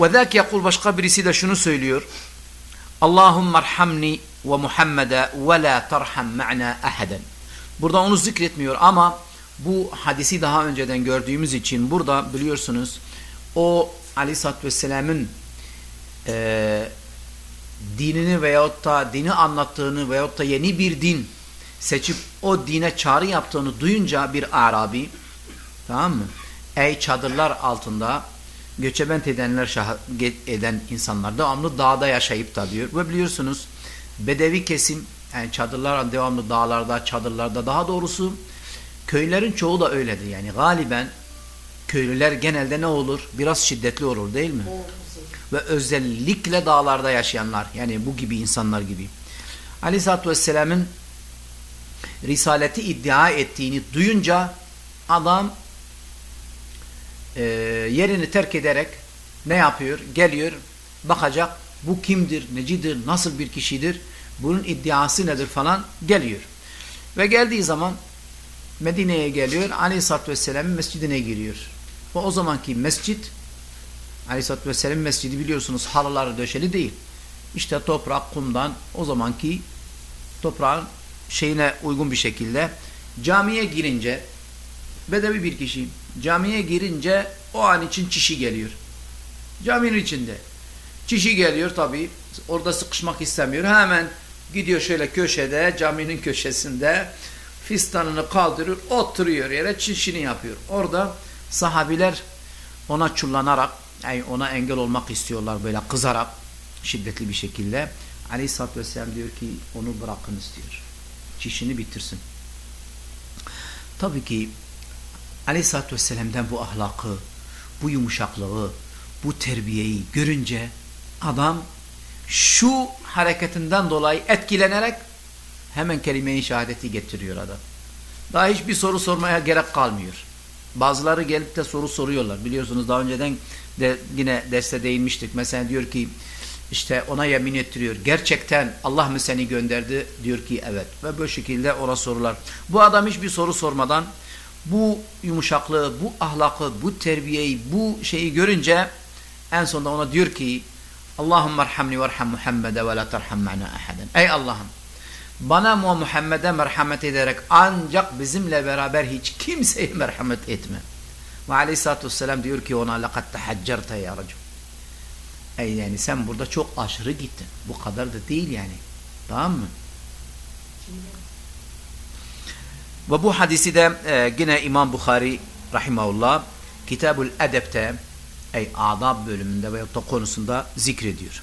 Ve zâk yakul başka birisi de şunu söylüyor. Allahümme arhamni ve Muhammed'e ve la tarham ma'na ahaden. Burada onu zikretmiyor ama bu hadisi daha önceden gördüğümüz için burada biliyorsunuz o aleyhissalatü vesselamın e, dinini veyahut da dini anlattığını veyahut da yeni bir din seçip o dine çağrı yaptığını duyunca bir Arabi tamam mı? Ey çadırlar altında göçebent edenler eden insanlar devamlı dağda yaşayıp da diyor. Ve biliyorsunuz bedevi kesim yani çadırlar devamlı dağlarda, çadırlarda daha doğrusu köylerin çoğu da öyledir. Yani galiben köylüler genelde ne olur? Biraz şiddetli olur değil mi? Ve özellikle dağlarda yaşayanlar yani bu gibi insanlar gibi. Aleyhisselatü Vesselam'ın risaleti iddia ettiğini duyunca adam e, yerini terk ederek ne yapıyor? Geliyor, bakacak bu kimdir, necidir, nasıl bir kişidir, bunun iddiası nedir falan geliyor. Ve geldiği zaman Medine'ye geliyor, Aleyhisselatü Vesselam'ın mescidine giriyor. O, o zamanki mescit, Aleyhisselatü Vesselam'ın mescidi biliyorsunuz halıları döşeli değil. İşte toprak, kumdan o zamanki toprağın şeyine uygun bir şekilde camiye girince bedevi bir kişi camiye girince o an için çişi geliyor. Caminin içinde. Çişi geliyor tabi. Orada sıkışmak istemiyor. Hemen gidiyor şöyle köşede caminin köşesinde fistanını kaldırıyor oturuyor yere çişini yapıyor. Orada sahabiler ona çullanarak yani ona engel olmak istiyorlar böyle kızarak şiddetli bir şekilde. Aleyhisselatü Vesselam diyor ki onu bırakın istiyor. Çişini bitirsin. Tabii ki Aleyhisselatü Vesselam'dan bu ahlakı, bu yumuşaklığı, bu terbiyeyi görünce adam şu hareketinden dolayı etkilenerek hemen kelime-i şehadeti getiriyor adam. Daha hiçbir soru sormaya gerek kalmıyor. Bazıları gelip de soru soruyorlar. Biliyorsunuz daha önceden de yine derste değinmiştik. Mesela diyor ki işte ona yemin ettiriyor. Gerçekten Allah mı seni gönderdi? Diyor ki evet. Ve bu şekilde ona sorular. Bu adam hiçbir soru sormadan bu yumuşaklığı, bu ahlakı, bu terbiyeyi, bu şeyi görünce en sonunda ona diyor ki Allahümme erhamni ve erham Muhammed'e ve la terham ma'na ahaden. Ey Allah'ım bana ve Muhammed'e merhamet ederek ancak bizimle beraber hiç kimseye merhamet etme. Ve aleyhissalatü vesselam diyor ki ona لَقَدْ تَحَجَّرْتَ ya racım. Ey yani sen burada çok aşırı gittin. Bu kadar da değil yani. Tamam mı? Ve bu hadisi de e, yine İmam Bukhari rahimahullah Kitabul Edep'te ey adab bölümünde ve konusunda zikrediyor.